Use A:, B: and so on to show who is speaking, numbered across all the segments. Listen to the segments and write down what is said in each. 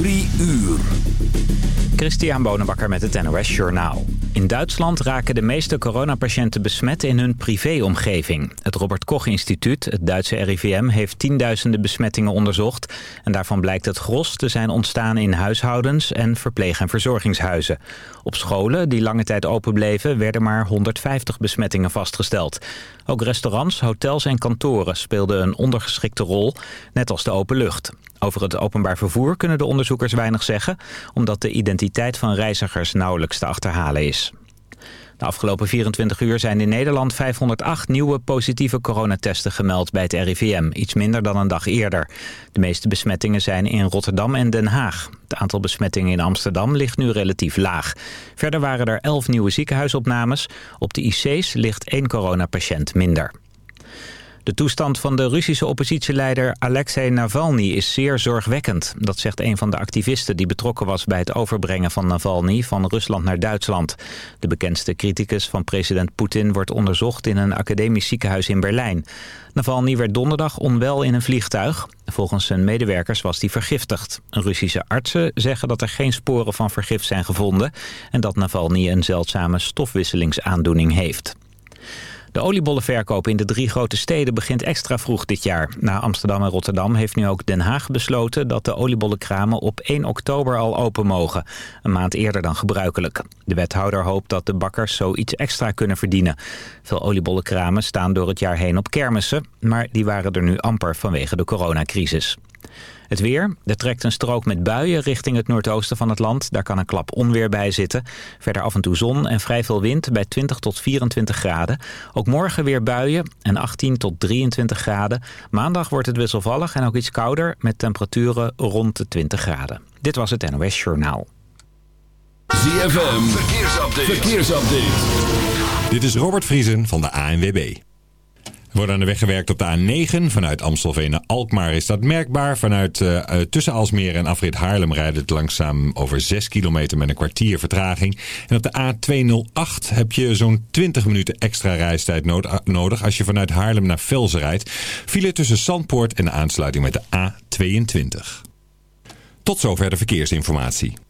A: Drie uur.
B: Christian Bonenbakker met het NOS Journaal. In Duitsland raken de meeste coronapatiënten besmet in hun privéomgeving. Het Robert Koch Instituut, het Duitse RIVM, heeft tienduizenden besmettingen onderzocht. En daarvan blijkt het gros te zijn ontstaan in huishoudens en verpleeg- en verzorgingshuizen. Op scholen, die lange tijd open bleven, werden maar 150 besmettingen vastgesteld. Ook restaurants, hotels en kantoren speelden een ondergeschikte rol, net als de open lucht. Over het openbaar vervoer kunnen de onderzoekers weinig zeggen... omdat de identiteit van reizigers nauwelijks te achterhalen is. De afgelopen 24 uur zijn in Nederland 508 nieuwe positieve coronatesten gemeld bij het RIVM. Iets minder dan een dag eerder. De meeste besmettingen zijn in Rotterdam en Den Haag. Het aantal besmettingen in Amsterdam ligt nu relatief laag. Verder waren er 11 nieuwe ziekenhuisopnames. Op de IC's ligt één coronapatiënt minder. De toestand van de Russische oppositieleider Alexei Navalny is zeer zorgwekkend. Dat zegt een van de activisten die betrokken was bij het overbrengen van Navalny van Rusland naar Duitsland. De bekendste criticus van president Poetin wordt onderzocht in een academisch ziekenhuis in Berlijn. Navalny werd donderdag onwel in een vliegtuig. Volgens zijn medewerkers was hij vergiftigd. Russische artsen zeggen dat er geen sporen van vergif zijn gevonden... en dat Navalny een zeldzame stofwisselingsaandoening heeft. De oliebollenverkoop in de drie grote steden begint extra vroeg dit jaar. Na Amsterdam en Rotterdam heeft nu ook Den Haag besloten... dat de oliebollenkramen op 1 oktober al open mogen. Een maand eerder dan gebruikelijk. De wethouder hoopt dat de bakkers zoiets extra kunnen verdienen. Veel oliebollenkramen staan door het jaar heen op kermissen... maar die waren er nu amper vanwege de coronacrisis. Het weer. Er trekt een strook met buien richting het noordoosten van het land. Daar kan een klap onweer bij zitten. Verder af en toe zon en vrij veel wind bij 20 tot 24 graden. Ook morgen weer buien en 18 tot 23 graden. Maandag wordt het wisselvallig en ook iets kouder met temperaturen rond de 20 graden. Dit was het NOS Journaal.
A: ZFM. Verkeersupdate. Verkeersupdate.
C: Dit is Robert Vriesen van de ANWB. Wordt aan de weg gewerkt op de A9. Vanuit Amstelveen naar Alkmaar is dat merkbaar. Vanuit uh, tussen Alsmeer en afrit Haarlem rijdt het langzaam over 6 kilometer met een kwartier vertraging. En op de A208 heb je zo'n 20 minuten extra reistijd nodig als je vanuit Haarlem naar Velzen rijdt. File tussen Zandpoort en de aansluiting met de A22. Tot zover de verkeersinformatie.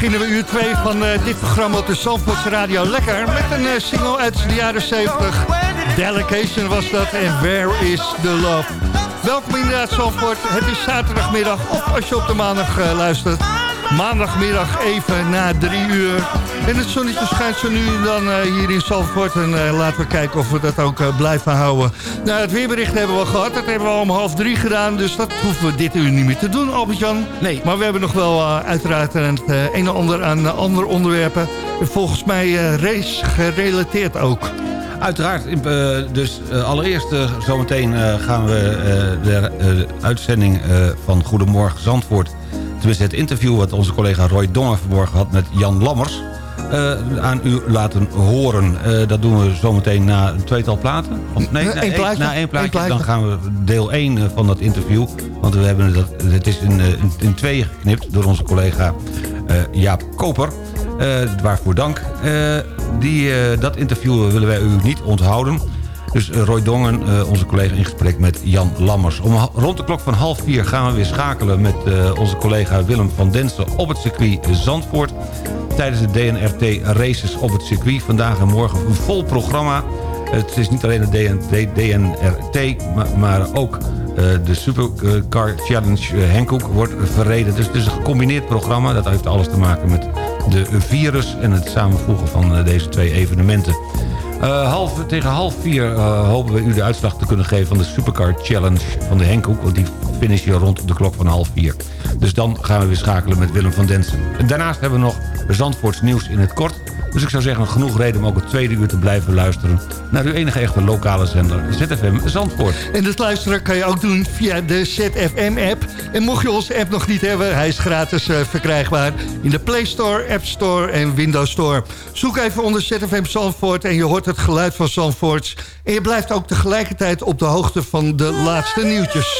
D: beginnen we uur 2 van eh, dit programma op de Zandvoortse Radio Lekker. Met een eh, single uit de jaren 70. Delegation was dat en Where is the Love. Welkom inderdaad Zandvoort. Het is zaterdagmiddag of als je op de maandag eh, luistert. Maandagmiddag even na drie uur. En het zonnetje schijnt zo nu dan eh, hier in Zandvoort. En eh, laten we kijken of we dat ook eh, blijven houden. Nou, het weerbericht hebben we gehad. Dat hebben we al om half drie gedaan. Dus dat hoeven we dit uur niet meer te doen, Albert-Jan.
E: Nee.
D: Maar we hebben nog wel uiteraard het een en ander aan andere onderwerpen. En Volgens mij race gerelateerd ook.
E: Uiteraard, dus allereerst zometeen gaan we de uitzending van Goedemorgen Zandvoort... tenminste het interview wat onze collega Roy Dongen vanmorgen had met Jan Lammers... eh, aan u laten horen. Eh, dat doen we zometeen na een tweetal platen. Of, nee, na
D: plaatje.
E: Na één plaatje, dan gaan we deel 1 eh, van dat interview. Want we hebben dat, het is in, in, in tweeën geknipt door onze collega Jaap Koper... Waarvoor dank. Die, dat interview willen wij u niet onthouden. Dus eh, Roy Dongen, eh, onze collega in gesprek met Jan Lammers. Om rond de klok van half vier gaan we weer schakelen met eh, onze collega Willem van Densen op het circuit Zandvoort. Tijdens de DNRT races op het circuit. Vandaag en morgen een vol programma. Het is niet alleen de DN, DNRT, maar, ook de Supercar Challenge Henkoek wordt verreden. Dus het is een gecombineerd programma. Dat heeft alles te maken met de virus en het samenvoegen van deze twee evenementen. Eh, half, tegen half vier eh, hopen we u de uitslag te kunnen geven van de Supercar Challenge van de Henkoek. Want die finish je rond de klok van half vier. Dus dan gaan we weer schakelen met Willem van Densen. En daarnaast hebben we nog Zandvoorts nieuws in het kort. Dus ik zou zeggen, genoeg reden om ook het tweede uur te blijven luisteren... naar uw enige echte lokale zender, ZFM Zandvoort.
D: En dat luisteren kan je ook doen via de ZFM-app. En mocht je onze app nog niet hebben, hij is gratis eh, verkrijgbaar... in de Play Store, App Store en Windows Store. Zoek even onder ZFM Zandvoort en je hoort het geluid van Zandvoort. En je blijft ook tegelijkertijd op de hoogte van de laatste nieuwtjes.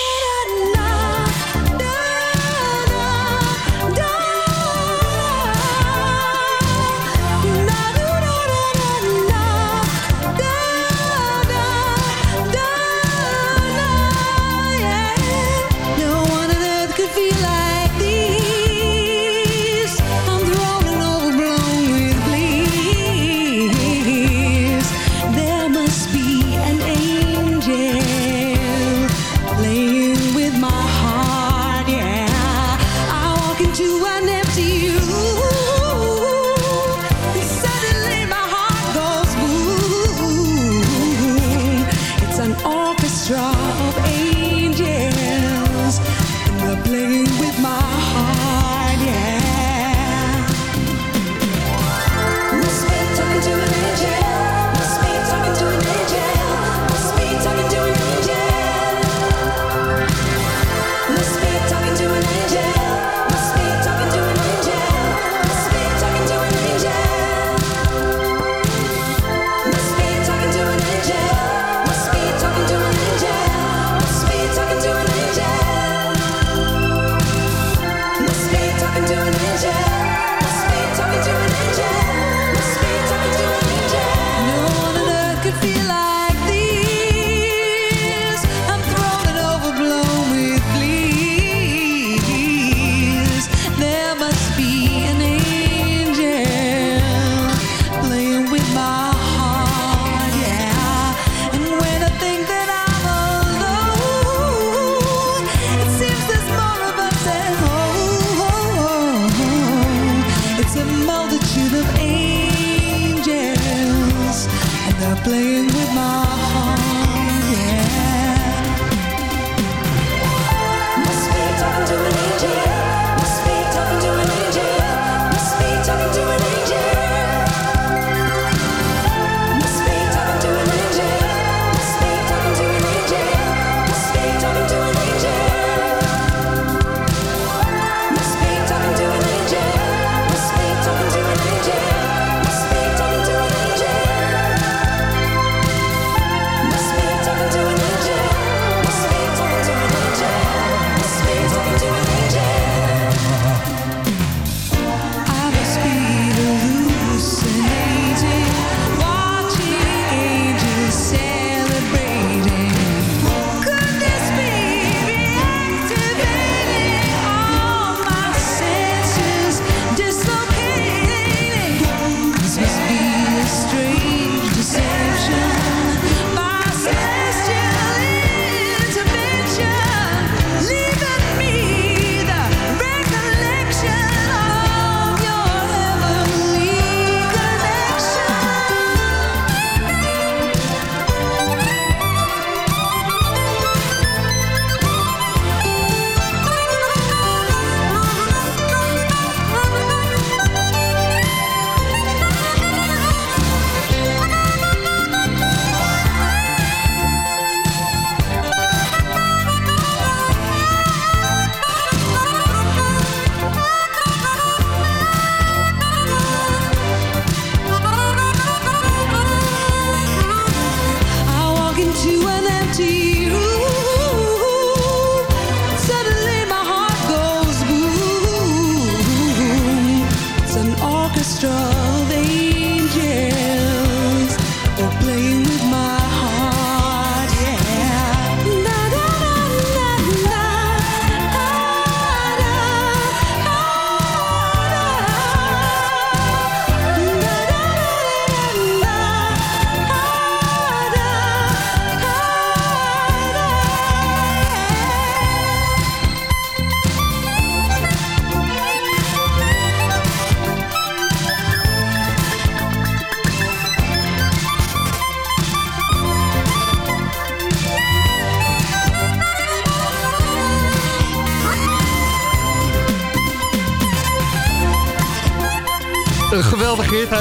F: Playing with my heart,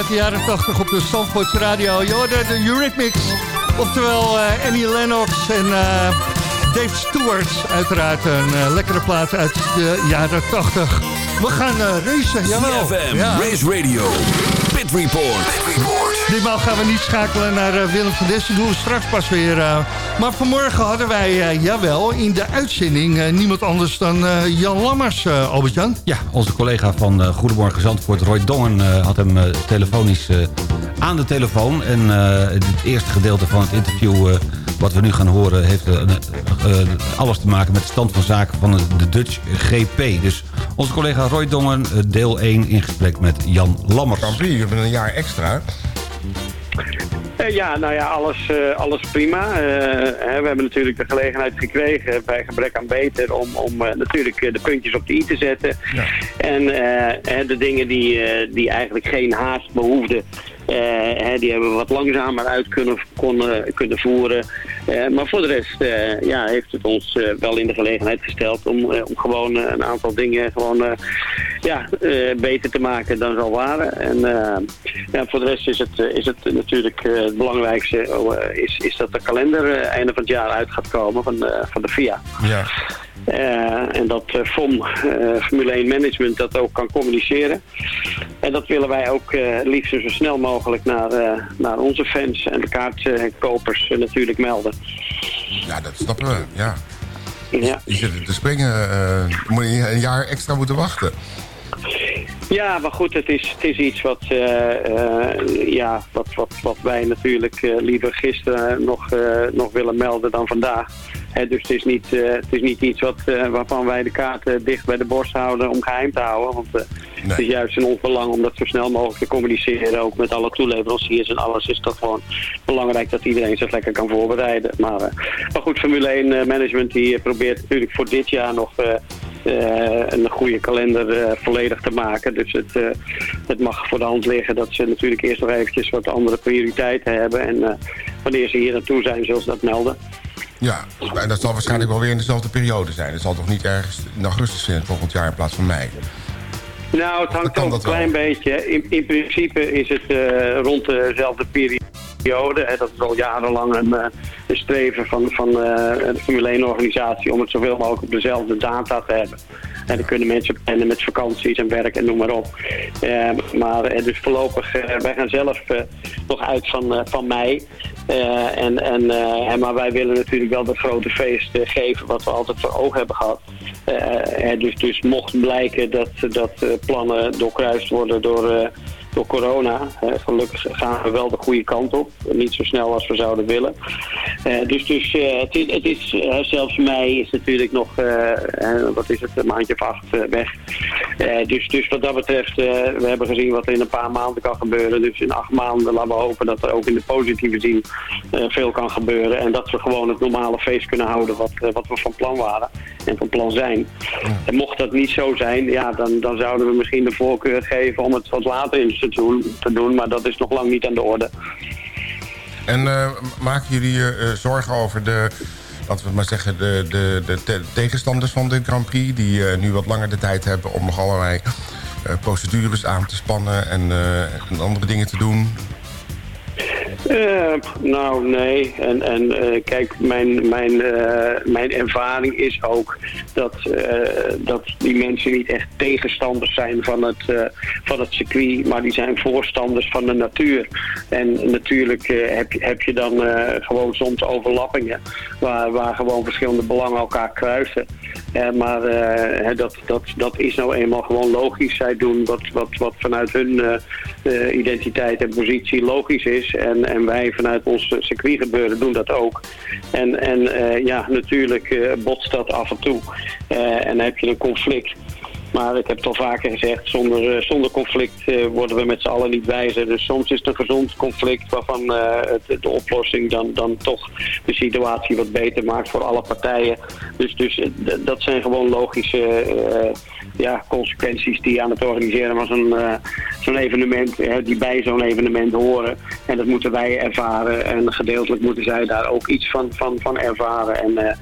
D: de jaren 80 op de Zandvoorts Radio. Je hoorde de Eurythmics. Oftewel eh, Annie Lennox en eh, Dave Stewart. Uiteraard een eh, lekkere plaat uit de jaren 80. We gaan racen, jawel.
A: CFM,
D: Ja.
A: Race Radio, Pit Report. Pit Report.
D: Ditmaal gaan we niet schakelen naar Willem van Dessen. doen we straks pas weer. Maar vanmorgen hadden wij, eh, jawel, in de uitzending... eh, niemand anders dan eh, Jan Lammers, eh, Albert-Jan.
E: Ja, onze collega van eh, Goedemorgen Zandvoort, Roy Dongen, eh, had hem eh, telefonisch eh, aan de telefoon. En eh, het eerste gedeelte van het interview eh, wat we nu gaan horen... heeft alles te maken met de stand van zaken van de- Dutch GP. Dus onze collega Roy Dongen, deel 1 in gesprek met Jan Lammers.
G: Prix, je hebt een jaar extra.
H: Eh, ja, nou ja, alles, eh, alles prima. Eh, hè, we hebben natuurlijk de gelegenheid gekregen bij gebrek aan beter om, om natuurlijk de puntjes op de i te zetten. En eh, hè, de dingen die, die eigenlijk geen haast behoefden, eh, hè, die hebben we wat langzamer uit kunnen, kunnen voeren. Eh, maar voor de rest eh, ja, heeft het ons eh, wel in de gelegenheid gesteld om, eh, om gewoon eh, een aantal dingen gewoon, eh, ja, eh, beter te maken dan ze al waren. En eh, ja, voor de rest is het, eh, is het natuurlijk eh, het belangrijkste eh, is, is dat de kalender eh, einde van het jaar uit gaat komen van, van de FIA.
G: Ja.
H: Eh, en dat eh, FOM, eh, Formule 1 Management, dat ook kan communiceren. En dat willen wij ook eh, liefst zo snel mogelijk naar, eh, naar onze fans en de kaartkopers eh, natuurlijk melden.
G: ja, dat snappen we. Ja.
H: Ja.
G: Je zit er te springen. eh moet je een jaar extra moeten wachten.
H: Ja, maar goed, het is, het is iets wat, eh, eh, ja, wat, wat, wat wij natuurlijk eh, liever gisteren nog, eh, nog willen melden dan vandaag. Dus het is, niet, eh, het is niet iets wat, eh, waarvan wij de kaarten dicht bij de borst houden om geheim te houden. Want eh, het is juist in ons belang om dat zo snel mogelijk te communiceren. Ook met alle toeleveranciers en alles is dat gewoon belangrijk dat iedereen zich lekker kan voorbereiden. Maar, maar goed, Formule 1 eh, management die probeert natuurlijk voor dit jaar nog... een goede kalender volledig te maken. Dus het, het mag voor de hand liggen dat ze natuurlijk eerst nog eventjes wat andere prioriteiten hebben. En wanneer ze hier naartoe zijn, zullen ze dat melden.
G: Ja, en dat zal waarschijnlijk wel weer in dezelfde periode zijn. Het zal toch niet ergens in augustus zijn volgend jaar in plaats van mei.
H: Nou, het hangt
G: dat
H: een klein
G: wel.
H: beetje. In, in principe is het eh, rond dezelfde periode. Hè, dat is al jarenlang een, eh, een streven van, van eh, de Formule 1-organisatie... om het zoveel mogelijk op dezelfde data te hebben. En dan kunnen mensen plannen met vakanties en werk en noem maar op. Eh, maar eh, dus voorlopig, eh, wij gaan zelf nog uit van, van mei. En, en, maar wij willen natuurlijk wel dat grote feest geven wat we altijd voor ogen hebben gehad. Eh, eh, dus, dus mocht blijken dat, dat plannen doorkruist worden door, door corona. gelukkig gaan we wel de goede kant op. Niet zo snel als we zouden willen. Eh, dus dus eh, het is, het is eh, zelfs mei is natuurlijk nog, wat is het, een maandje of acht weg. Dus, dus wat dat betreft, we hebben gezien wat er in een paar maanden kan gebeuren. Dus in acht maanden laten we hopen dat er ook in de positieve zin veel kan gebeuren. En dat we gewoon het normale feest kunnen houden wat, wat we van plan waren en van plan zijn. En mocht dat niet zo zijn, ja, dan, dan zouden we misschien de voorkeur geven om het wat later in te doen. Maar dat is nog lang niet aan de orde.
G: En eh, maken jullie je eh, zorgen over de, laten we maar zeggen, de, de, de te- tegenstanders van de Grand Prix... die eh, nu wat langer de tijd hebben om nog allerlei procedures aan te spannen en, en andere dingen te doen?
H: Eh, nou, nee. En, en eh, kijk, mijn, mijn, eh, mijn ervaring is ook dat, dat die mensen niet echt tegenstanders zijn van het, van het circuit, maar die zijn voorstanders van de natuur. En natuurlijk heb, heb je dan gewoon soms overlappingen, waar, waar gewoon verschillende belangen elkaar kruisen. Maar dat, dat, dat is nou eenmaal gewoon logisch. Zij doen wat, wat, wat vanuit hun identiteit en positie logisch is. En, en wij vanuit ons eh, circuitgebeuren doen dat ook. En, en eh, ja, natuurlijk eh, botst dat af en toe. En heb je een conflict. Maar ik heb het al vaker gezegd, zonder, zonder conflict worden we met z'n allen niet wijzer. Dus soms is het een gezond conflict waarvan de oplossing dan, dan toch de situatie wat beter maakt voor alle partijen. Dus, dus dat zijn gewoon logische ja, consequenties die aan het organiseren van zo'n zo'n evenement, die bij zo'n evenement horen. En dat moeten wij ervaren en gedeeltelijk moeten zij daar ook iets van, van, van ervaren en eh,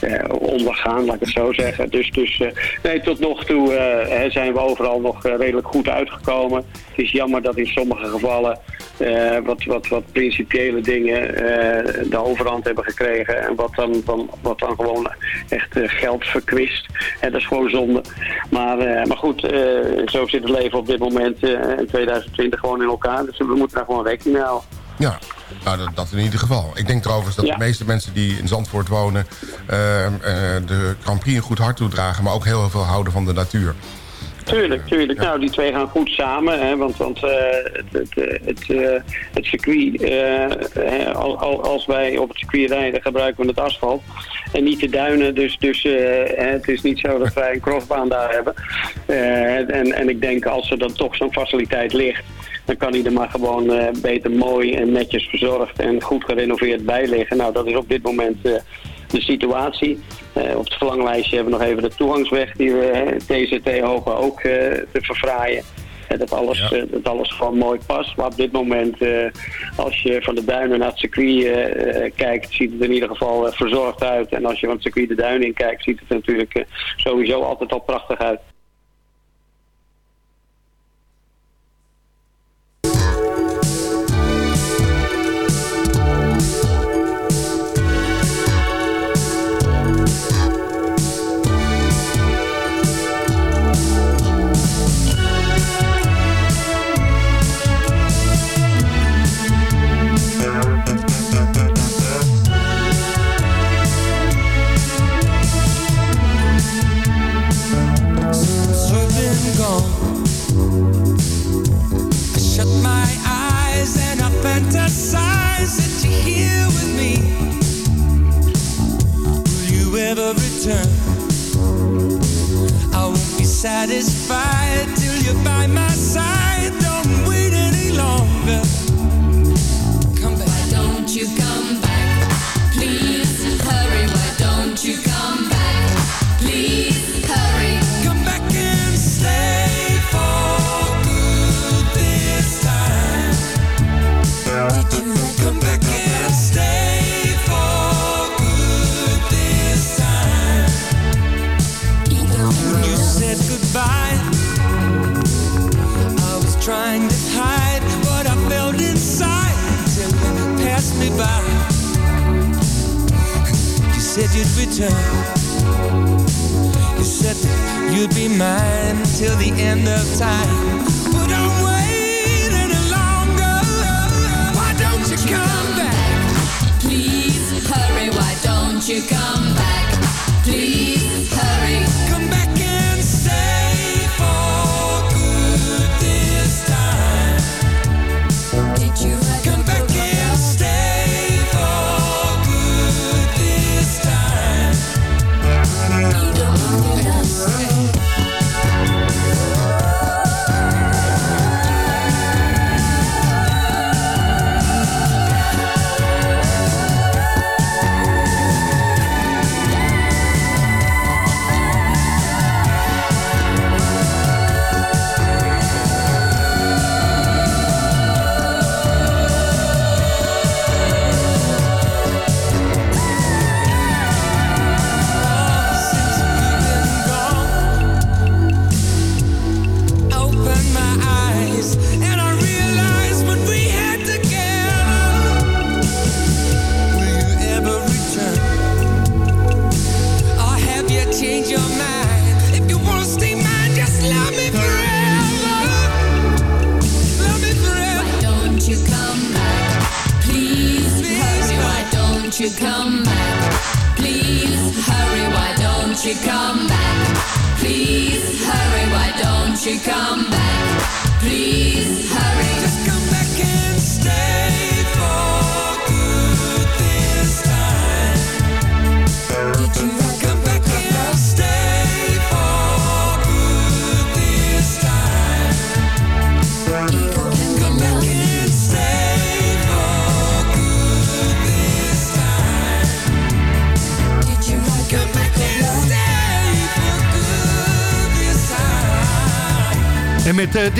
H: eh, ondergaan, laat ik het zo zeggen. Dus, dus nee, tot nog toe zijn we overal nog redelijk goed uitgekomen. Het is jammer dat in sommige gevallen wat, wat, wat principiële dingen de overhand hebben gekregen. En wat dan, dan, wat dan gewoon echt geld verkwist. En dat is gewoon zonde. Maar, eh, maar goed, eh, zo zit het leven op dit moment eh, in 2020 gewoon in elkaar. Dus we moeten daar gewoon rekening mee houden.
G: Ja, nou, dat, dat in ieder geval. Ik denk trouwens dat
H: Ja.
G: de meeste mensen die in Zandvoort wonen... eh, eh, de Grand Prix een goed hart toedragen... maar ook heel veel houden van de natuur.
H: Tuurlijk, tuurlijk. Nou, die twee gaan goed samen. Hè, want want eh, het, het, eh, het, eh, het circuit, hè, al- al- als wij op het circuit rijden, gebruiken we het asfalt. En niet de duinen. Dus, dus het is niet zo dat wij een crossbaan daar hebben. En, en ik denk als er dan toch zo'n faciliteit ligt... dan kan hij er maar gewoon beter mooi en netjes verzorgd en goed gerenoveerd bij liggen. Nou, dat is op dit moment de situatie. Eh, op het verlanglijstje hebben we nog even de toegangsweg die we eh, TZT hopen ook eh, te verfraaien. Dat, alles, dat alles gewoon mooi past. Maar op dit moment, als je van de duinen naar het circuit kijkt, ziet het in ieder geval verzorgd uit. En als je van het circuit de duinen in kijkt, ziet het natuurlijk sowieso altijd al prachtig uit.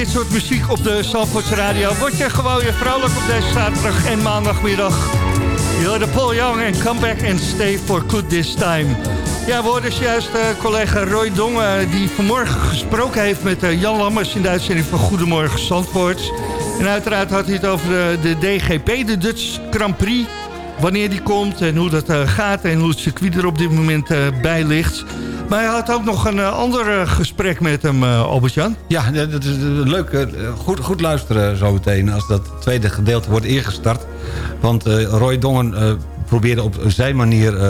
D: Dit soort muziek op de Zandvoorts Radio... word je gewoon weer vrolijk op deze zaterdag en maandagmiddag. Je hoorde Paul Young en Come Back and Stay for Good This Time. Ja, we hoorden juist eh, collega Roy Dongen... die vanmorgen gesproken heeft met eh, Jan Lammers... in de uitzending van Goedemorgen Zandvoort. En uiteraard had hij het over de, de DGP, de Dutch Grand Prix... wanneer die komt en hoe dat eh, gaat... en hoe het circuit er op dit moment eh, bij ligt... Maar hij had ook nog een eh, ander eh, gesprek met hem, eh, Albert-Jan.
E: Ja, dat is leuk. Goed, goed luisteren zo meteen als dat tweede gedeelte wordt ingestart. Want eh, Roy Dongen eh, probeerde op zijn manier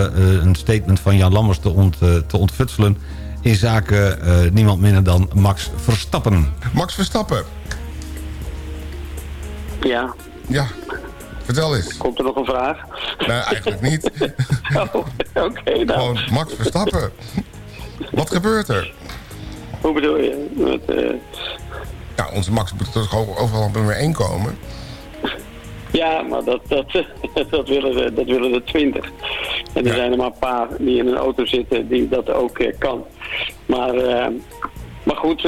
E: een statement van Jan Lammers te, ont, te ontfutselen... in zaken eh, niemand minder dan Max Verstappen.
G: Max Verstappen.
H: Ja,
G: Ja, vertel eens.
H: komt er nog een vraag?
G: Nee, eigenlijk niet.
H: Oh, Oké, nou,
G: Gewoon Max Verstappen. Wat gebeurt er?
H: hoe bedoel je? Met, eh,
G: Ja, onze Max moet toch overal op nummer 1 komen.
H: ja, maar dat, dat, dat, willen de, dat willen de twintig. En er
G: Ja.
H: zijn er maar een paar die in een auto zitten die dat ook eh, kan. Maar, eh, maar goed,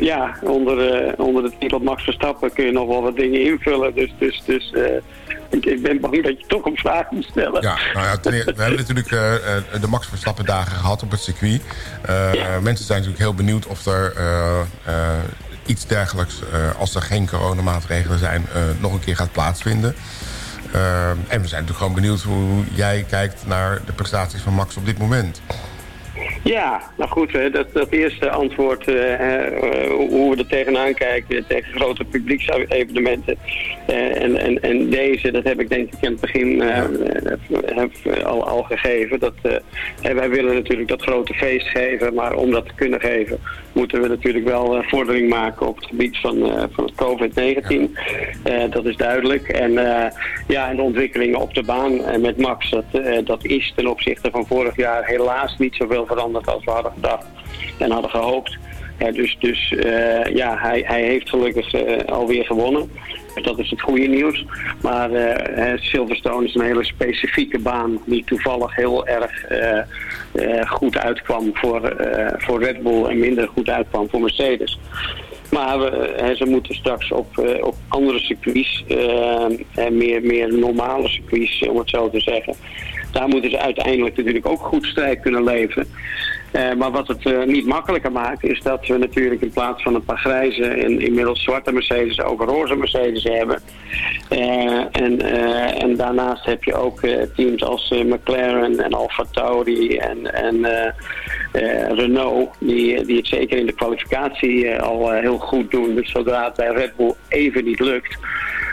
H: ja, onder, onder de titel Max Verstappen kun je nog wel wat dingen invullen. Dus, dus, dus ik, ik ben bang dat je toch een vraag moet stellen.
G: Ja, nou ja, ten eerste, we hebben natuurlijk eh, eh, de Max Verstappen dagen gehad op het circuit. Eh, Mensen zijn natuurlijk heel benieuwd of er iets dergelijks, als er geen coronamaatregelen zijn, nog een keer gaat plaatsvinden. En we zijn natuurlijk gewoon benieuwd hoe jij kijkt naar de prestaties van Max op dit moment.
H: Ja, nou goed, dat, dat eerste antwoord, eh, eh, hoe we er tegenaan kijken, tegen grote publieksevenementen. eh, en, en, en deze, dat heb ik denk ik in het begin eh, eh, al, al gegeven. Dat, eh, wij willen natuurlijk dat grote feest geven, maar om dat te kunnen geven, moeten we natuurlijk wel eh, vordering maken op het gebied van, eh, van het COVID-19. Eh, dat is duidelijk. En, eh, ja, en de ontwikkelingen op de baan eh, met Max, dat, eh, dat is ten opzichte van vorig jaar helaas niet zoveel veranderd als we hadden gedacht en hadden gehoopt. Eh, dus dus eh, ja, hij, hij heeft gelukkig eh, alweer gewonnen. Dat is het goede nieuws. Maar eh, Silverstone is een hele specifieke baan die toevallig heel erg goed uitkwam voor, voor Red Bull en minder goed uitkwam voor Mercedes. Maar we, ze moeten straks op, op andere circuits, en meer, meer normale circuits, om het zo te zeggen. Daar moeten ze uiteindelijk natuurlijk ook goed strijd kunnen leveren. Eh, maar wat het eh, niet makkelijker maakt, is dat we natuurlijk in plaats van een paar grijze en inmiddels zwarte Mercedes ook roze Mercedes hebben. Eh, en, en daarnaast heb je ook teams als McLaren en Alfa Tauri en, en Renault, die, die het zeker in de kwalificatie al heel goed doen. Dus zodra het bij Red Bull even niet lukt,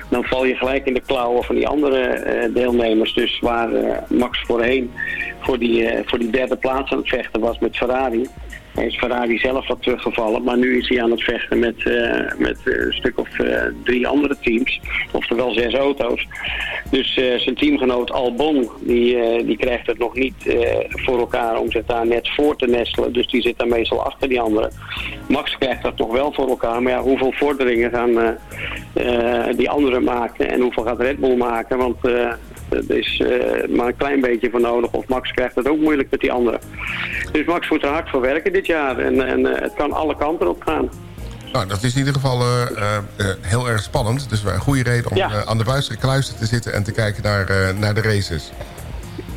H: dan val je gelijk in de klauwen van die andere eh, deelnemers. Dus waar eh, Max voorheen voor die, eh, voor die derde plaats aan het vechten was met Ferrari. Is Ferrari zelf wat teruggevallen, maar nu is hij aan het vechten met, eh, met een stuk of eh, drie andere teams. Oftewel zes auto's. Dus eh, zijn teamgenoot Albon, die, die krijgt het nog niet voor elkaar om zich daar net voor te nestelen. Dus die zit daar meestal achter die anderen. Max krijgt dat nog wel voor elkaar, maar ja, hoeveel vorderingen gaan die anderen maken en hoeveel gaat Red Bull maken? Want er is eh, maar een klein beetje voor nodig. Of Max krijgt het ook moeilijk met die anderen. Dus Max moet er hard voor werken dit jaar. En, en eh, het kan alle kanten op gaan.
G: Nou, dat is in ieder geval eh, heel erg spannend. Dus een goede reden om
H: Ja.
G: aan de buis kluizen te zitten en te kijken naar, naar de races.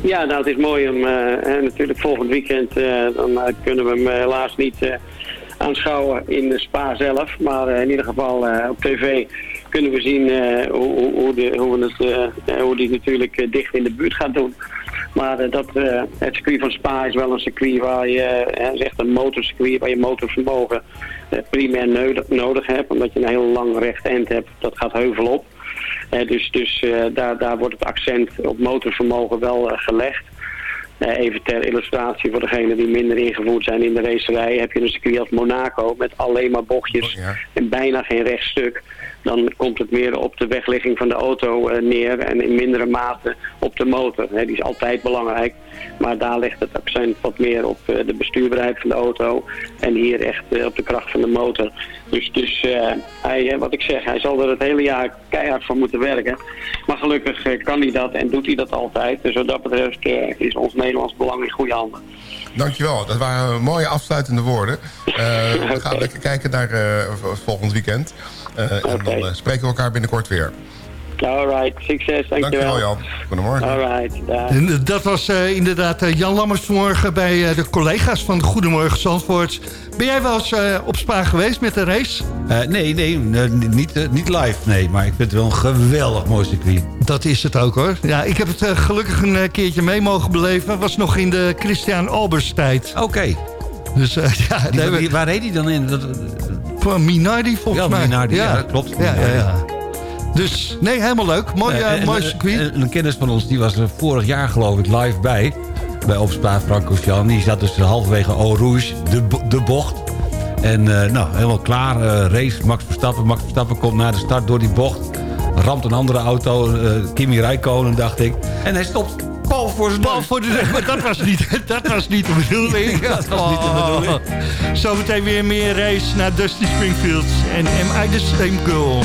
H: Ja, nou, het is mooi om eh, natuurlijk volgend weekend, dan kunnen we hem helaas niet aanschouwen in de Spa zelf. Maar in ieder geval op tv kunnen we zien eh, hoe, hoe, hoe, de, hoe, we het, eh, eh, hoe die natuurlijk dicht in de buurt gaat doen. Maar dat, het circuit van Spa is wel een circuit waar je, het is echt een motorcircuit waar je motorvermogen primair nodig, nodig hebt. Omdat je een heel lang recht eind hebt, dat gaat heuvel op. Dus dus daar, daar wordt het accent op motorvermogen wel gelegd. Even ter illustratie voor degenen die minder ingevoerd zijn in de racerij... heb je een circuit als Monaco met alleen maar bochtjes en bijna geen rechtstuk. Dan komt het meer op de wegligging van de auto eh, neer en in mindere mate op de motor. Hè, die is altijd belangrijk, maar daar ligt het accent wat meer op eh, de bestuurbaarheid van de auto... en hier echt eh, op de kracht van de motor. Dus, dus hij, wat ik zeg, hij zal er het hele jaar keihard voor moeten werken. Maar gelukkig kan hij dat en doet hij dat altijd. Dus wat dat betreft is ons Nederlands belang in goede handen.
G: Dankjewel, dat waren mooie afsluitende woorden. We gaan lekker kijken naar volgend weekend. Eh, En dan eh, spreken we elkaar binnenkort weer.
H: Alright, succes, dankjewel.
G: Dankjewel Jan. Goedemorgen.
H: Alright, dag.
D: Eh, dat was eh, inderdaad eh, Jan Lammers vanmorgen bij eh, de collega's van Goedemorgen Zandvoort. Ben jij wel eens eh, op Spa geweest met een race?
E: Eh, nee, nee, niet, niet live, nee. Maar ik vind het wel een geweldig mooi circuit.
D: Dat is het ook hoor. Ja, ik heb het gelukkig een keertje mee mogen beleven. was nog in de Christian Albers tijd.
E: Oké.
D: Dus eh, ja,
E: Die- waar reed hij dan in? Dat,
D: Van Minardi volgens
E: Ja,
D: mij.
E: Minardi, ja, dat klopt.
D: Ja, ja, ja. Dus nee, helemaal leuk. Mooi,
E: Eh,
D: eh,
E: en-
D: mooi
E: en-
D: circuit.
E: en Een kennis van ons, die was er vorig jaar geloof ik live bij. Bij Opspa, Franco Jan. Die zat dus halverwege Eau Rouge, de, de bocht. En nou, helemaal klaar. race, Max Verstappen. Max Verstappen komt na de start door die bocht. Ramt een andere auto, Kimi Räikkönen, dacht ik. En hij stopt pal voor zijn
D: Bal
E: neus.
D: voor de maar dat was niet, dat was niet de bedoeling.
E: Dat was niet de bedoeling.
D: Oh. Zometeen weer meer race naar Dusty Springfield. En Am I the Same Girl?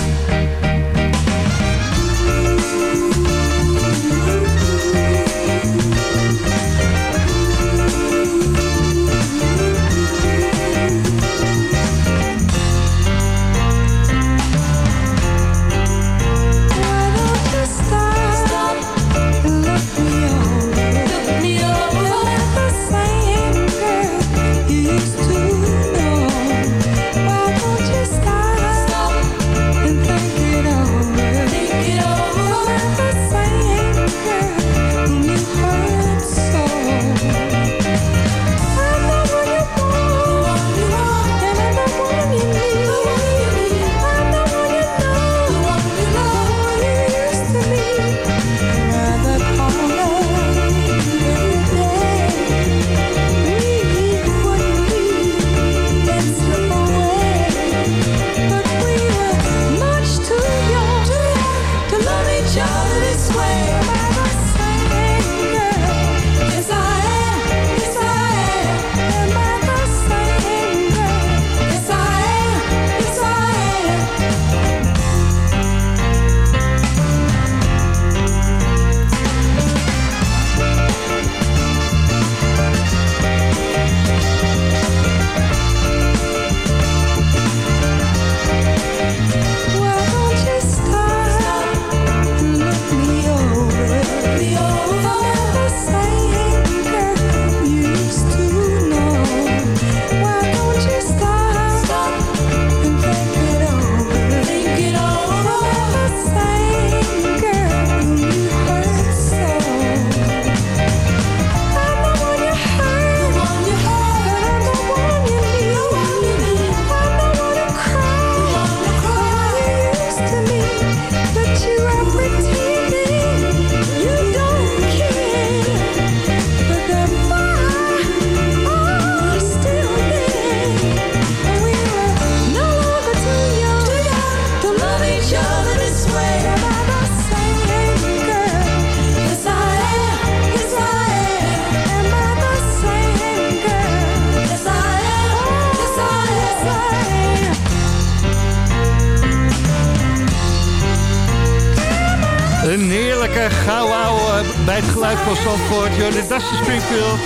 D: De Dusty Springfield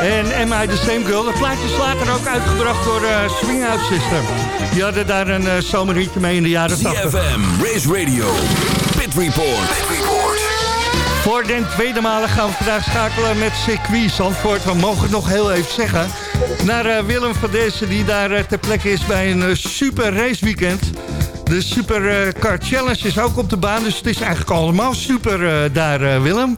D: en Am I The Same Girl. Het plaatje is later ook uitgebracht door eh, Swing Out System. Die hadden daar een uh, mee in de jaren 80.
A: CFM, Race Radio, Pit Report.
D: Voor de tweede malen gaan we vandaag schakelen met circuit Zandvoort. We mogen het nog heel even zeggen. Naar uh, Willem van Dessen die daar uh, ter plekke is bij een uh, super raceweekend. De Super Car Challenge is ook op de baan, dus het is eigenlijk allemaal super daar, Willem.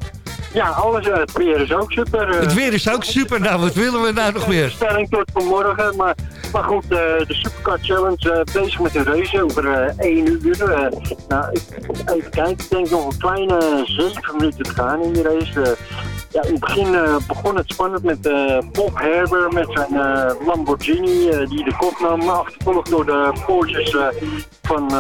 I: Ja, alles, het weer is ook super.
D: het weer is ook super, nou wat willen we nou nog meer?
I: Stelling tot vanmorgen, maar, maar goed, de Supercar Challenge bezig met een race over 1 uur. nou, even kijken, ik denk nog een kleine 7 minuten te gaan in die race. Ja, in het begin uh, begon het spannend met uh, Bob Herber met zijn uh, Lamborghini die de kop nam, achtervolgd door de Porsches van,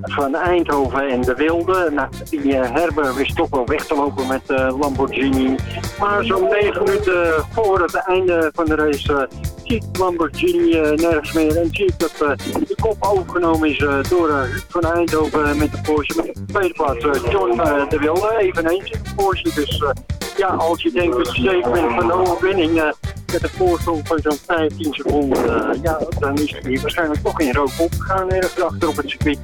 I: van Eindhoven en de Wilde. Nou, die Herber wist toch wel weg te lopen met Lamborghini. Maar zo'n negen minuten voor het einde van de race zie ik Lamborghini nergens meer. En zie ik dat de kop overgenomen is door van Eindhoven met de Porsche. Met de tweede plaats John de Wilde, eveneens in de Porsche. Dus ja, als je denkt dat je zeker bent van de overwinning uh, met een voorsprong van zo'n 15 seconden, uh, ja, dan is hij waarschijnlijk toch in rook opgegaan ergens achter op het circuit.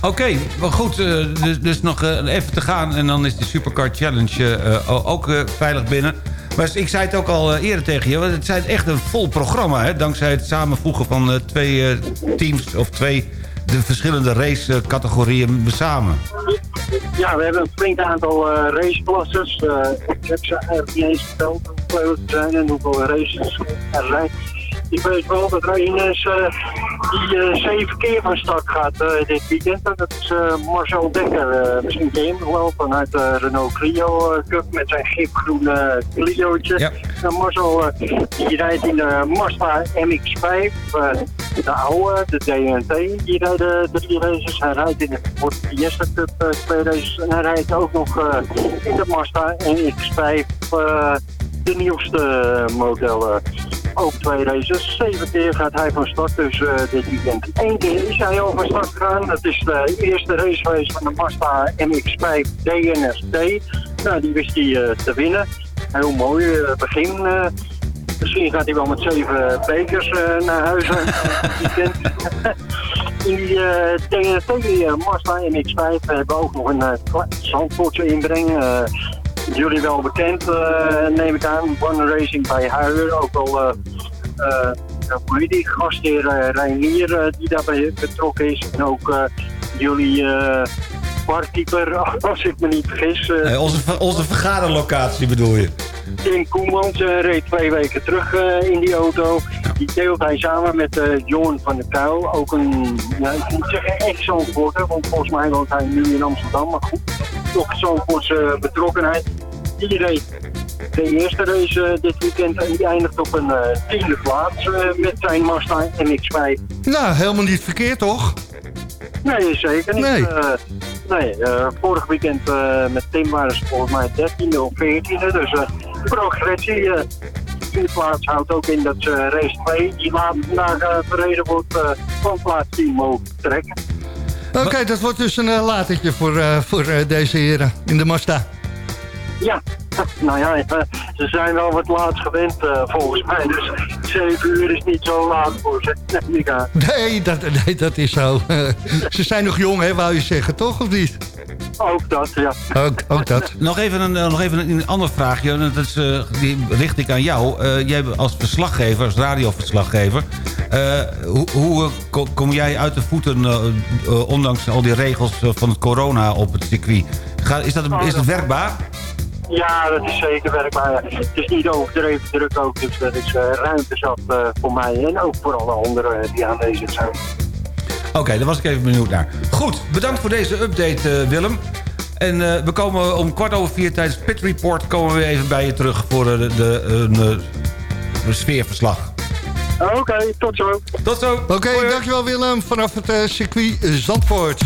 E: Oké, goed, uh, dus, dus nog even te gaan en dan is de Supercar Challenge ook veilig binnen. Maar ik zei het ook al eerder tegen je, het zijn echt een vol programma, hè, dankzij het samenvoegen van twee teams of twee de verschillende racecategorieën samen.
I: Ja, we hebben een flink aantal. Uh, ik heb ze eigenlijk niet eens verteld hoeveel het zijn en hoeveel races er zijn. Ik weet wel dat er een is uh, die uh, zeven keer van start gaat uh, dit weekend. Dat is Marcel Dekker. misschien ken je hem wel vanuit de Renault Clio Cup met zijn gipgroene Clio'tje. Ja. Nou, Marcel die rijdt in de Mazda MX-5, de oude, de DNT. Die rijdt drie races. Hij rijdt in de Ford Fiesta Cup twee races. En hij rijdt ook nog in de Mazda MX-5 de nieuwste modellen ook twee races. Zeven keer gaat hij van start dus uh, dit weekend. Eén keer is hij al van start gegaan. Dat is de eerste race van de Mazda MX-5 DNST. Nou, die wist hij uh, te winnen. Heel mooi uh, begin. misschien gaat hij wel met zeven bekers naar huis. In die DNST, die Mazda MX-5, hebben we ook nog een uh, Zandvoortse inbreng jullie wel bekend, uh, neem ik aan. One Racing bij Huijer, ook al uh, uh, hoe heet die gastheer Reinier die daarbij betrokken is. En ook jullie barkeeper, als ik me niet vergis.
E: Nee, onze, onze vergaderlocatie bedoel je?
I: Tim Koemans reed twee weken terug in die auto. Die deelt hij samen met Johan van der Kuil. Ook een, ja, ik moet zeggen, echt zo'n want volgens mij woont hij nu in Amsterdam. Maar goed, toch zo'n betrokkenheid. Die reed de eerste race uh, dit weekend en die eindigt op een uh, tiende plaats uh, met zijn Mazda MX-5.
D: Nou, helemaal niet verkeerd toch?
I: Nee, zeker niet. Nee, nee vorig weekend met Tim waren ze volgens mij 13e of 14e, dus progressie in de plaats houdt ook in dat ze race 2, die later vandaag verreden wordt, van plaats 10 mogen trekken.
D: Oké, okay, dat wordt dus een uh, latertje voor, uh, voor uh, deze heren in de Mazda.
I: Ja, nou ja, ze zijn wel wat laat gewend volgens mij. Dus 7 uur is niet zo laat voor ze.
D: Nee, dat, nee, dat is zo. ze zijn nog jong, hè, wou je zeggen, toch? Of niet?
I: Ook dat, ja.
D: Ook, ook dat.
E: nog even een, nog even een, een ander vraagje. Dat is, uh, die richt ik aan jou. Uh, jij als verslaggever, als radioverslaggever... Uh, hoe, hoe kom jij uit de voeten, ondanks al die regels van het corona op het circuit? Ga, is, dat, is het werkbaar?
I: Ja, dat is zeker werkbaar. Het is niet overdreven druk ook, dus er is ruimte zat voor mij en ook voor alle anderen die aanwezig zijn.
E: Oké, okay, daar was ik even benieuwd naar. Goed, bedankt voor deze update uh, Willem. En uh, we komen om kwart over vier tijdens Pit Report... komen we even bij je terug voor uh, de, de, de sfeerverslag.
I: Oké, okay, tot zo.
E: Tot zo.
D: Oké, okay, dankjewel Willem vanaf het circuit Zandvoort.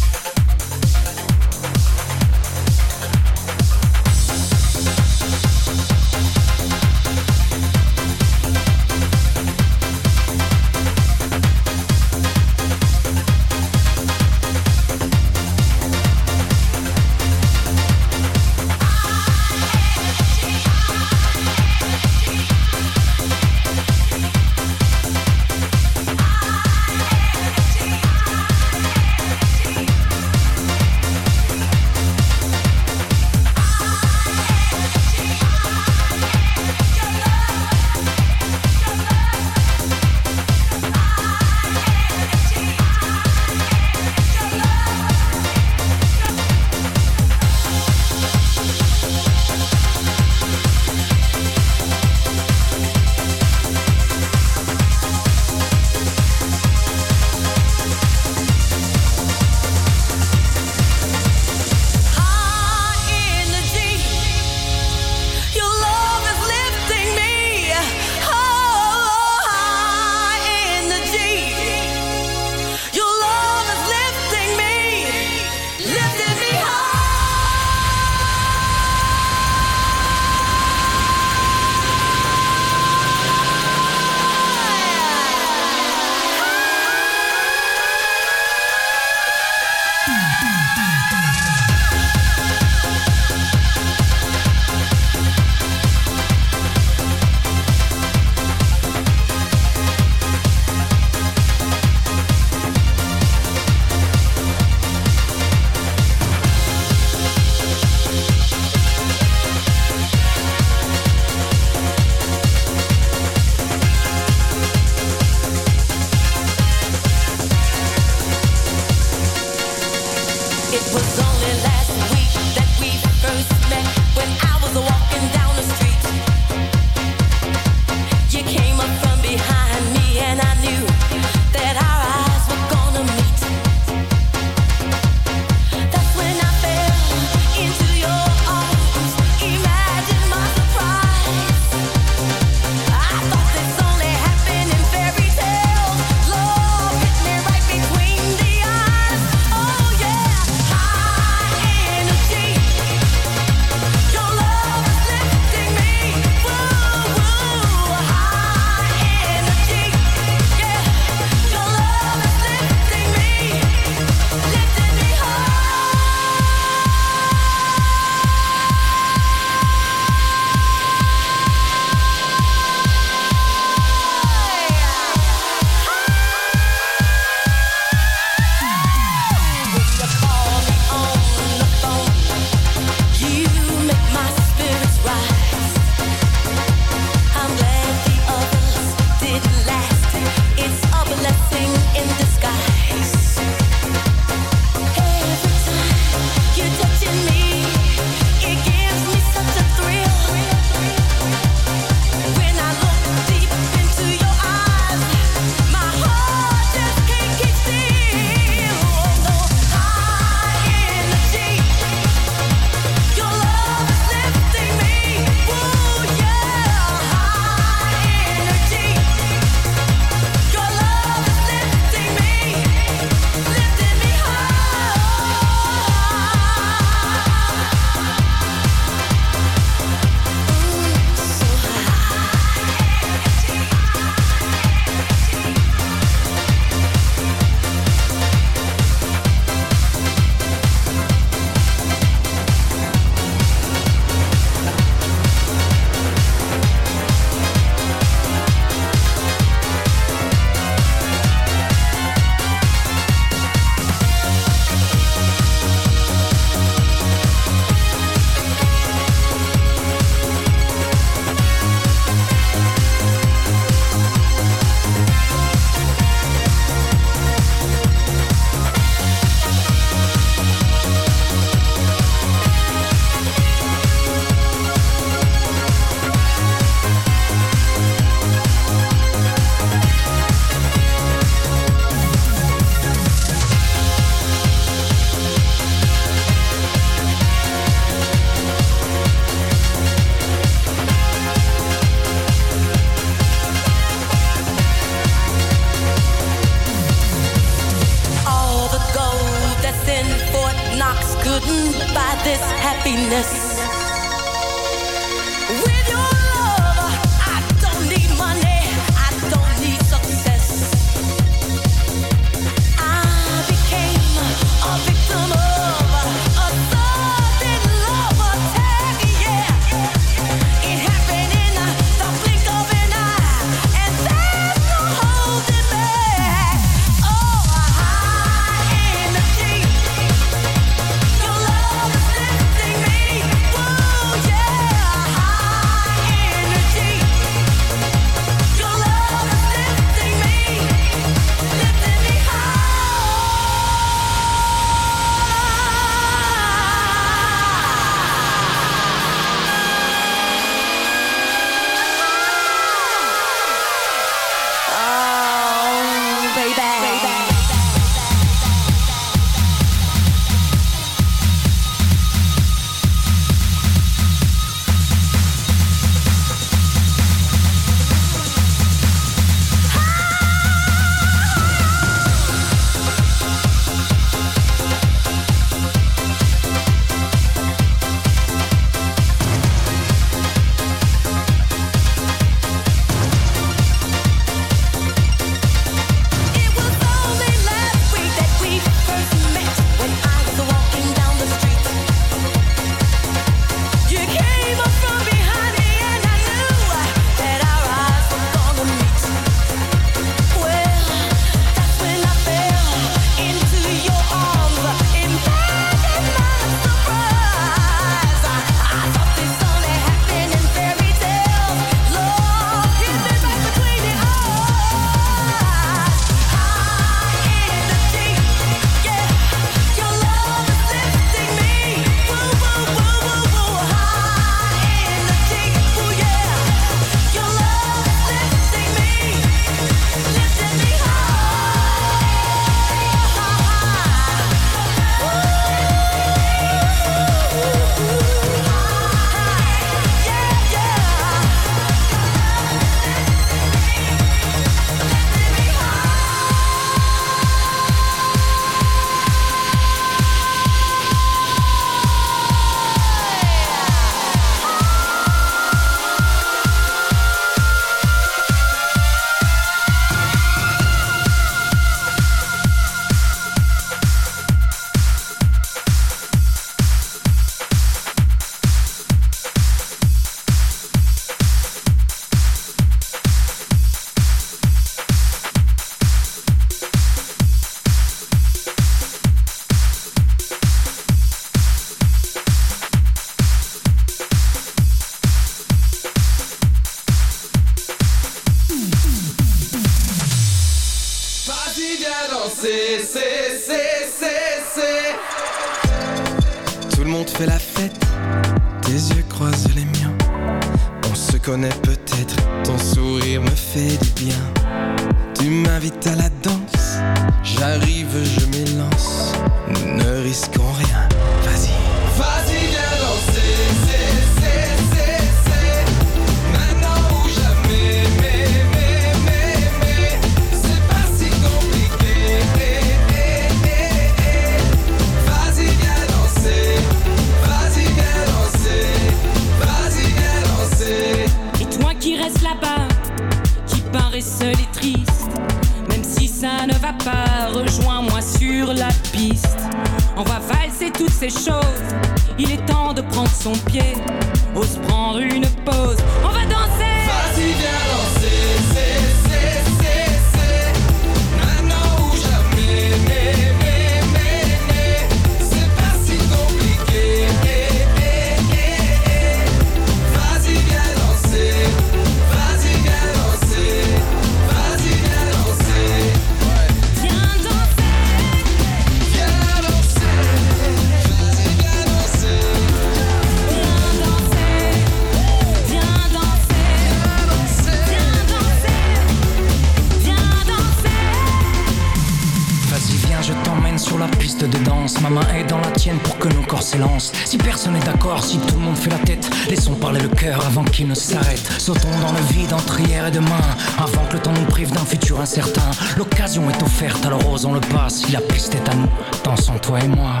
J: Qu'il ne s'arrête. Sautons dans le vide entre hier et demain Avant que le temps nous prive d'un futur incertain. L'occasion est offerte alors osons le pas Si la piste est à nous, dansons toi et moi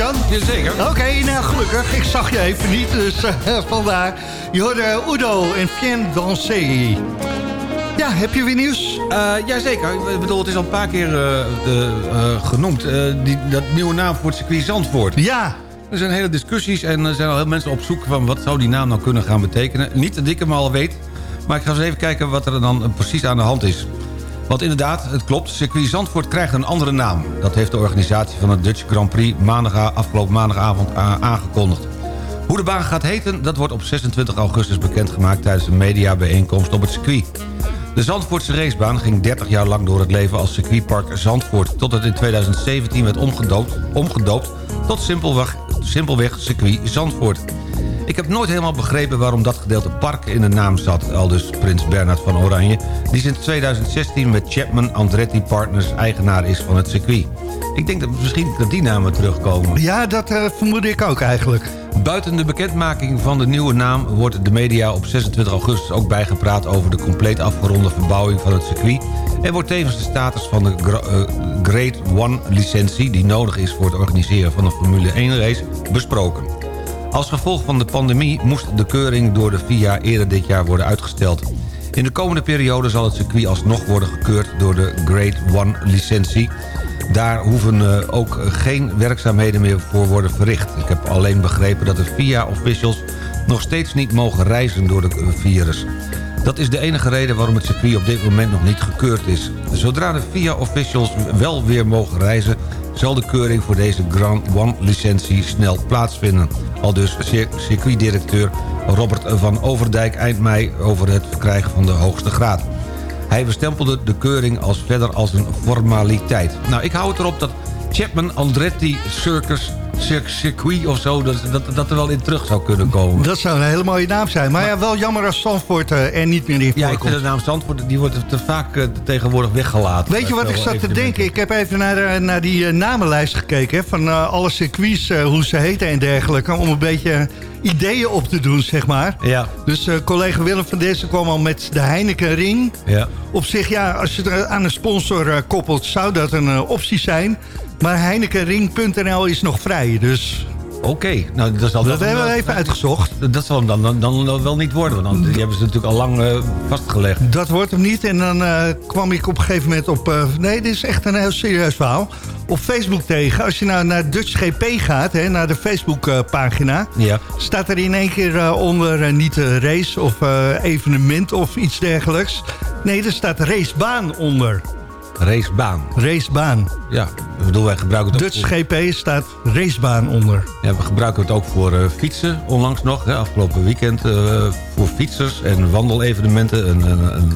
D: Albert-Jan?
E: Jazeker.
D: Oké, nou gelukkig. Ik zag je even niet, dus eh, vandaar. Je hoorde Udo en Fien Danser. Ja, heb je weer nieuws?
E: Uh, jazeker. Ik bedoel, het is al een paar keer eh, de, genoemd. die, dat nieuwe naam voor het circuit Zandvoort.
D: Ja.
E: Er zijn hele discussies en er zijn al heel mensen op zoek van wat zou die naam nou kunnen gaan betekenen. Niet dat ik hem al weet, maar ik ga eens even kijken wat er dan precies aan de hand is. Want inderdaad, het klopt, circuit Zandvoort krijgt een andere naam. Dat heeft de organisatie van het Dutch Grand Prix maandag, afgelopen maandagavond aangekondigd. Hoe de baan gaat heten, dat wordt op 26 augustus bekendgemaakt... tijdens een mediabijeenkomst op het circuit. De Zandvoortse racebaan ging 30 jaar lang door het leven als circuitpark Zandvoort... tot het in 2017 werd omgedoopt, omgedoopt tot simpelweg, simpelweg circuit Zandvoort. Ik heb nooit helemaal begrepen waarom dat gedeelte park in de naam zat... aldus prins Bernhard van Oranje... die sinds 2016 met Chapman Andretti Partners eigenaar is van het circuit. Ik denk dat misschien dat die namen terugkomen.
D: Ja, dat eh, vermoed ik ook eigenlijk.
E: Buiten de bekendmaking van de nieuwe naam... wordt de media op 26 augustus ook bijgepraat... over de compleet afgeronde verbouwing van het circuit... en wordt tevens de status van de Gra- eh, Grade 1-licentie... die nodig is voor het organiseren van een Formule 1-race, besproken. Als gevolg van de pandemie moest de keuring door de FIA eerder dit jaar worden uitgesteld. In de komende periode zal het circuit alsnog worden gekeurd door de Grade 1-licentie... Daar hoeven eh, ook geen werkzaamheden meer voor worden verricht. Ik heb alleen begrepen dat de FIA-officials nog steeds niet mogen reizen door de eh, virus. Dat is de enige reden waarom het circuit op dit moment nog niet gekeurd is. Zodra de FIA-officials wel weer mogen reizen... zal de keuring voor deze Grand One-licentie snel plaatsvinden. Al dus cir- circuitdirecteur Robert van Overdijk eind mei... over het verkrijgen van de hoogste graad. Hij bestempelde de keuring als verder als een formaliteit. Nou, ik hou het erop dat Chapman Andretti Circus Cir- Circuit of zo... Dat, dat, dat er wel in terug zou kunnen komen.
D: Dat zou een hele mooie naam zijn. Maar, ja, wel jammer als Zandvoort eh, er niet meer in
E: Ja, ik
D: voorkomt.
E: vind de naam Zandvoort, die wordt te vaak eh, tegenwoordig weggelaten.
D: Weet je wat ik zat te denken? Ik heb even naar, eh, naar die namenlijst gekeken... hè, van alle circuits, hoe ze heten en dergelijke... om een beetje ideeën op te doen, zeg maar.
E: Ja.
D: Dus collega Willem van Dessen kwam al met de Heineken Ring.
E: Ja.
D: Op zich, ja, als je het aan een sponsor koppelt... zou dat een optie zijn. Maar heinekenring.nl is nog vrij, dus...
E: Oké, nou dat
D: Dat hebben we even uitgezocht.
E: Dat zal hem dan, dan, dan wel niet worden, want dan, die hebben ze natuurlijk al lang eh, vastgelegd.
D: Dat wordt hem niet. En dan eh, kwam ik op een gegeven moment op... eh, nee, dit is echt een heel serieus verhaal. Op Facebook tegen. Als je nou naar Dutch GP gaat, hè, naar de Facebook-pagina...
E: Ja.
D: staat er in één keer onder niet race of evenement of iets dergelijks. Nee, er staat racebaan onder.
E: Racebaan.
D: Racebaan.
E: Ja, ik bedoel, wij gebruiken het ook
D: Dutch
E: voor-
D: GP staat racebaan onder.
E: Ja, we gebruiken het ook voor eh, fietsen, onlangs nog. Hè, afgelopen weekend eh, voor fietsers en wandelevenementen. En, en, en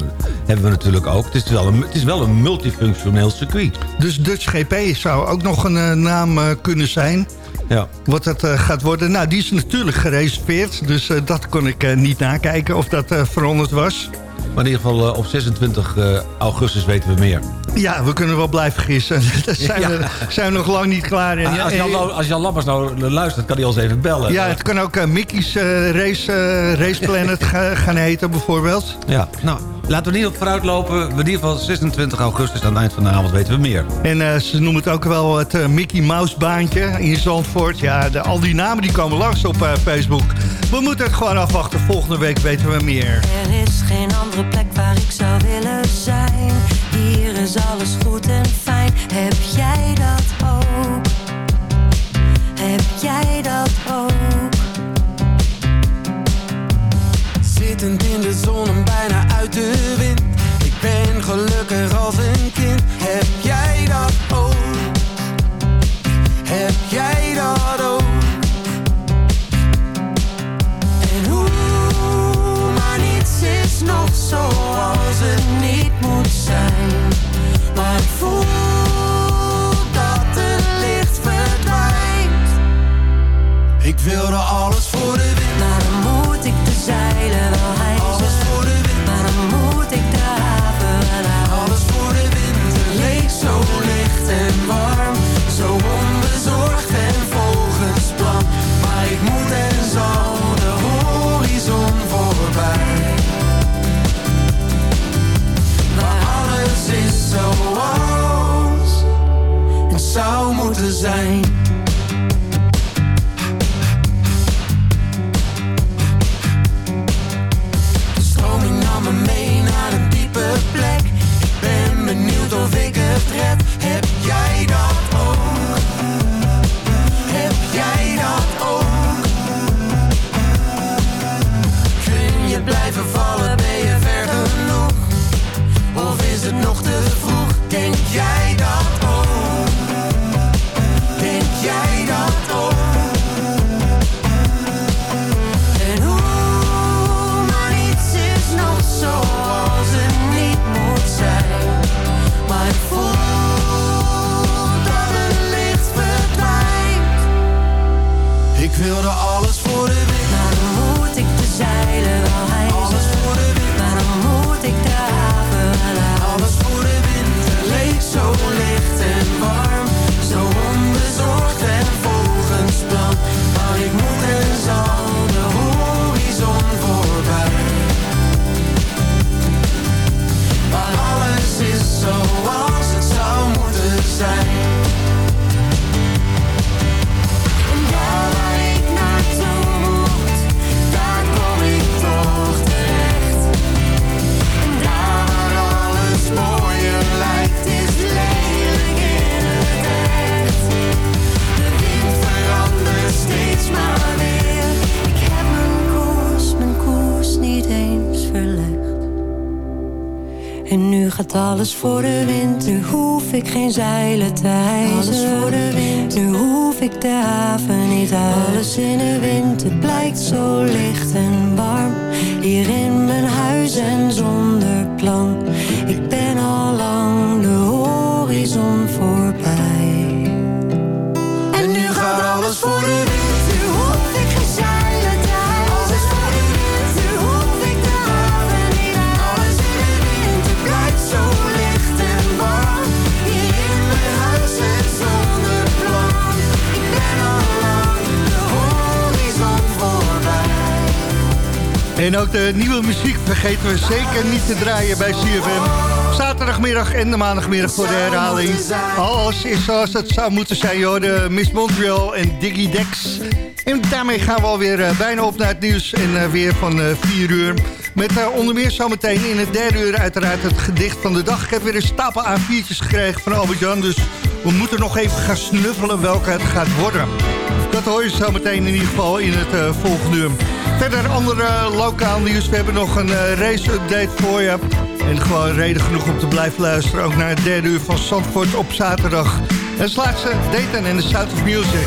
E: hebben we natuurlijk ook. Het is wel een, het is wel een multifunctioneel circuit.
D: Dus Dutch GP zou ook nog een eh, naam kunnen zijn.
E: Ja.
D: Wat dat gaat worden. Nou, die is natuurlijk gereserveerd. Dus dat kon ik niet nakijken of dat veranderd was.
E: Maar in ieder geval op 26 eh, augustus weten we meer.
D: Ja, we kunnen wel blijven gissen. Daar zijn,
E: Ja.
D: we, zijn we nog lang niet klaar. En,
E: Ah, als, Jan, Lo- als Jan Lammers nou luistert, kan hij ons even bellen.
D: ja, het kan ook eh, Mickey's eh, race, eh, race Planet ga- gaan heten bijvoorbeeld.
E: Ja, nou, laten we niet op vooruit lopen. In ieder geval 26 augustus aan het eind van de avond weten we meer.
D: En eh, ze noemen het ook wel het eh, Mickey Mouse baantje in Zandvoort. Ja, de, al die namen die komen langs op eh, Facebook. We moeten het gewoon afwachten. Volgende week weten we meer.
F: Er is geen andere plek waar ik zou willen zijn. Hier is alles goed en fijn. Heb jij dat ook? Heb jij dat ook?
K: Zittend in de zon en bijna uit de wind. Ik ben gelukkig als een kind. Heb jij dat ook? Heb jij Alles voor de wind,
F: nu hoef ik geen zeilen te hijsen. Alles voor de wind, nu hoef ik de haven niet uit. Alles in de wind, het blijkt zo licht en warm. Hier in mijn huis en zonder plan. Ik ben al lang
K: En
D: ook de nieuwe muziek vergeten we zeker niet te draaien bij CFM. Zaterdagmiddag en de maandagmiddag voor de herhaling. Alles is zoals het zou moeten zijn, joh. De Miss Montreal en Diggy Dex. En daarmee gaan we alweer eh, bijna op naar het nieuws en eh, weer van 4 uur. Met eh, onder meer zometeen in het derde uur uiteraard het gedicht van de dag. Ik heb weer een stapel A4'tjes gekregen van Albert-Jan, dus we moeten nog even gaan snuffelen welke het gaat worden. Dat hoor je zo meteen in ieder geval in het volgende uur. Verder andere lokaal nieuws. We hebben nog een uh, race-update voor je. En gewoon reden genoeg om te blijven luisteren. Ook naar het derde uur van Zandvoort op zaterdag. En het laatste, Dayton en de Sound of Music.